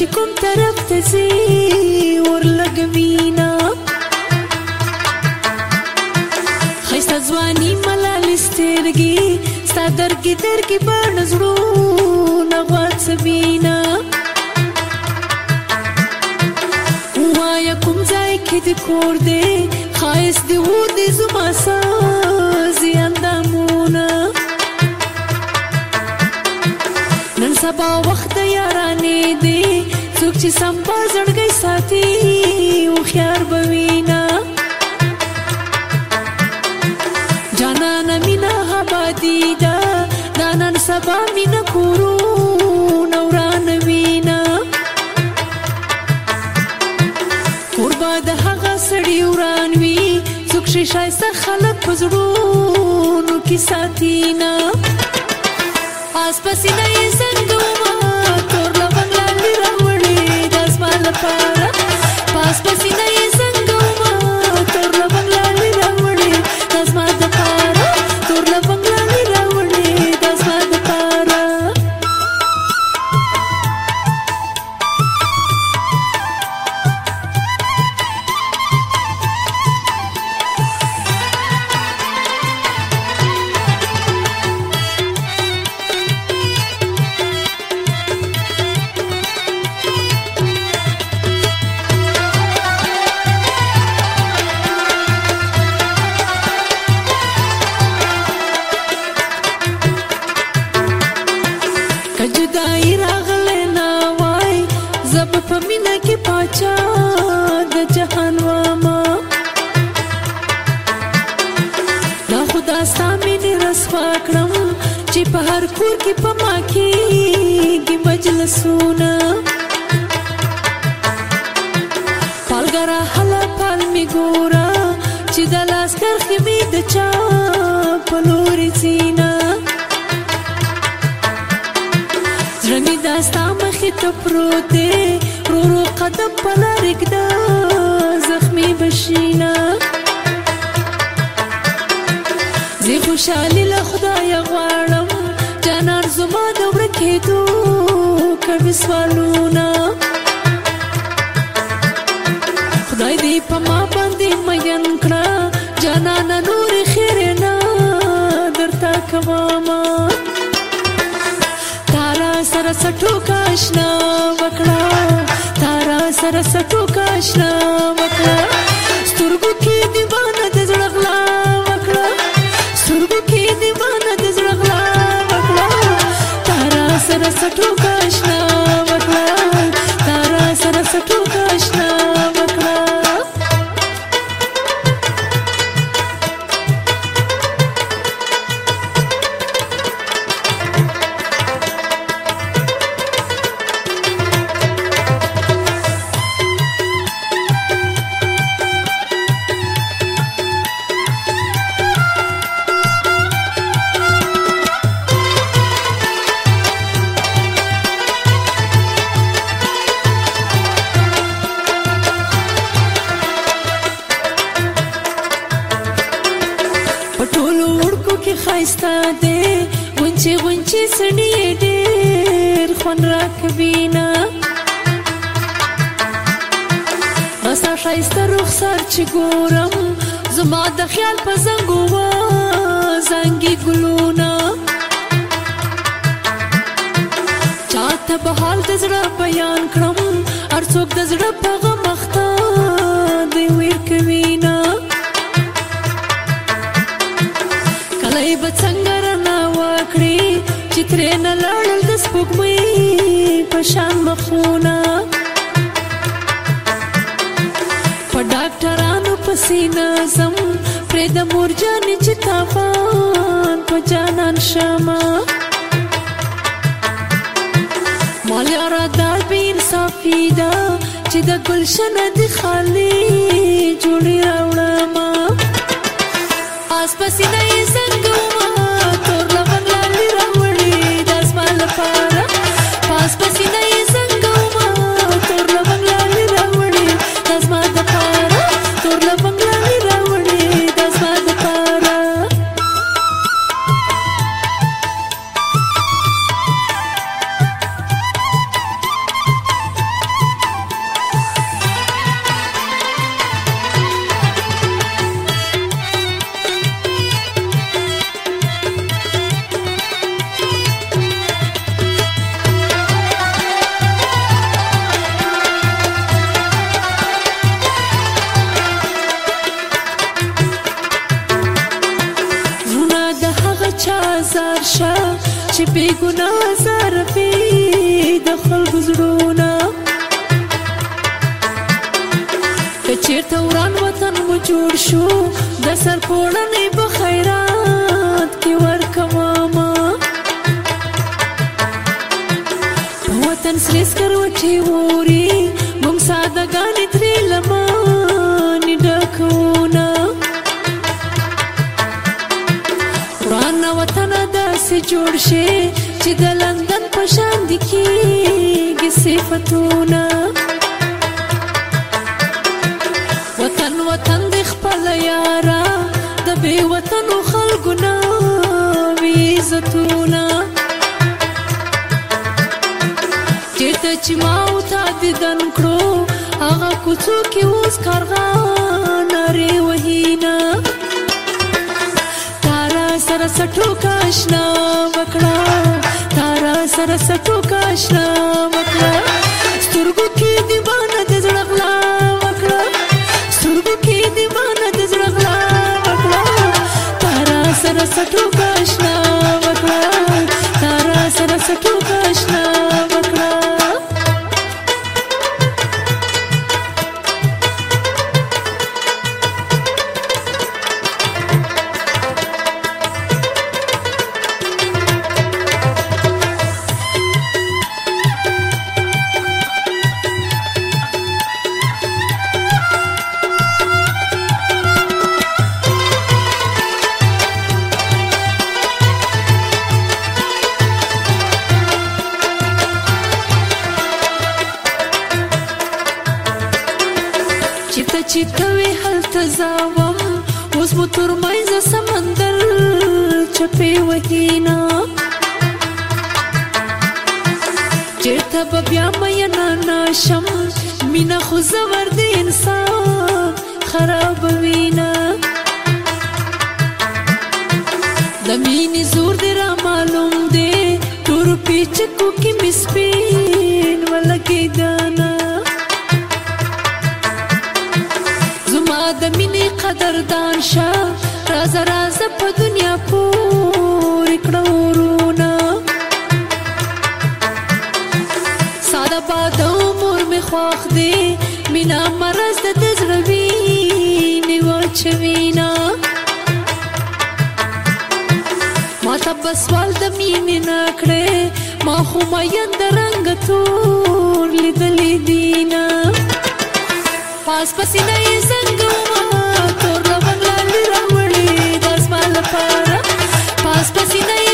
چې کوم طرف ته ځي ورلګوینا خیسته ځواني ملال سترګي ستادر کې درګي باندې زړو نه وڅبینا وایا کوم ځای کې دې کور دې خایس دې و دې زما سره چې سمبا زړګي ساتي او خيار بوینا جانان مینا حبادی دا نانن سبا مینا کورو نوران وینا قربا د هغه سړی وران وی څوک شي شایسته خلک پزړو نو کی ساتینا آس پسینه یې په هر کور کې پما کېږي مجلسونه پالګرا هله پال می ګورا چې د لاس کرخې می د چا په لورې ځینا زړه می داستا مخې ته پروت دی رو رو قدم په لار کېږي زخمي بشینا زه خوشالي له خدای غواړم زما د ورکېدو کوي سوالونه خدای دې په ما باندې مین کړه جانانه نور خیر نه درته کومه تارا سره سټو کاشنا وکړه تارا سره سټو کاشنا وکړه tu vais não خایستا دی غونچی غونچی سړی ډیر خون راکوي نه غسا خایستا رخسار چې ګورم زما د خیال په زنګو وا زنګي ګلونه چاته به حال د زړه بیان کړم هر څوک د زړه په غم مخته ستوري به څنګه رڼا وکړي چې ترې نه لاړل د سپوږمۍ په شان مخونه په ډاکټرانو پسې نه ځم پرې د مور جانې چې تاوان په جانان شمه مالیا را دار بې انصافي ده چې د ګلشنه د خالي جوړې راوړمه آس پسې د زنګو بیدار شه چې بی ګناه زر پی د خلکو زړونه که چیرته وران وطن مو جوړ شو د سر پوړنې په خیرات کې ورکما ما وطن سریس کروټي ووري مونږ ساده غانې ترې لمانې ډکونه ان وطن داسې جوړ شي چې د لندن په شان دي کېږي صفتونه وطن وطن د خپل یارا د بې وطنو خلکو نه وي عزتونه چېرته چې ما او تا دیدن کړو هغه کوڅو کې اوس کارغه نارې وهي نه سټو کاشنا وکړه تارا سره سټو کاشنا وکړه و ترمنځ سمندر چپې وهینا چېرته به بیا مینا ناشم مینه خو زه ورد انسان خرابوینه د مینې زور دې رامعلوم دی تورو پیچکو کې مې سپین ولګېدنه د مینې قدردان شه رازه رازه په دنیا پورې کړه ورونه ساده باد عمر مې خوښ دی مینا مرز د زړه وینې واچوینا ما ته بس وال د مینې نه کړې ما خو مین د رنګ تور پاس پسینه یې څنګه ومه تور لبن لالي راوړي د اسمان لپاره پاس پسینه